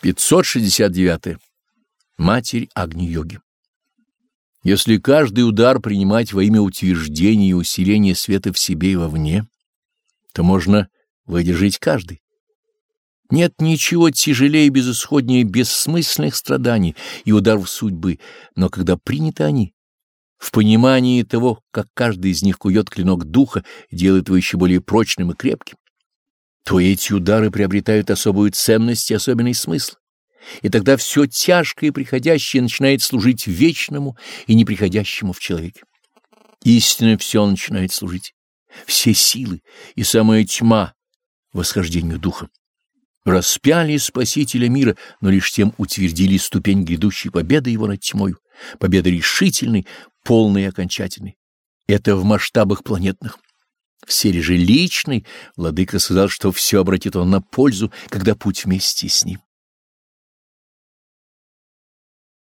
569. Матерь Агни-йоги. Если каждый удар принимать во имя утверждения и усиления света в себе и вовне, то можно выдержать каждый. Нет ничего тяжелее и безысходнее бессмысленных страданий и ударов судьбы, но когда приняты они, в понимании того, как каждый из них кует клинок духа, делает его еще более прочным и крепким, то эти удары приобретают особую ценность и особенный смысл. И тогда все тяжкое и приходящее начинает служить вечному и неприходящему в человеке. Истинно все начинает служить. Все силы и самая тьма восхождению духа. Распяли Спасителя мира, но лишь тем утвердили ступень грядущей победы его над тьмою, победы решительной, полной и окончательной. Это в масштабах планетных. В сфере же личной владыка сказал, что все обратит он на пользу, когда путь вместе с ним.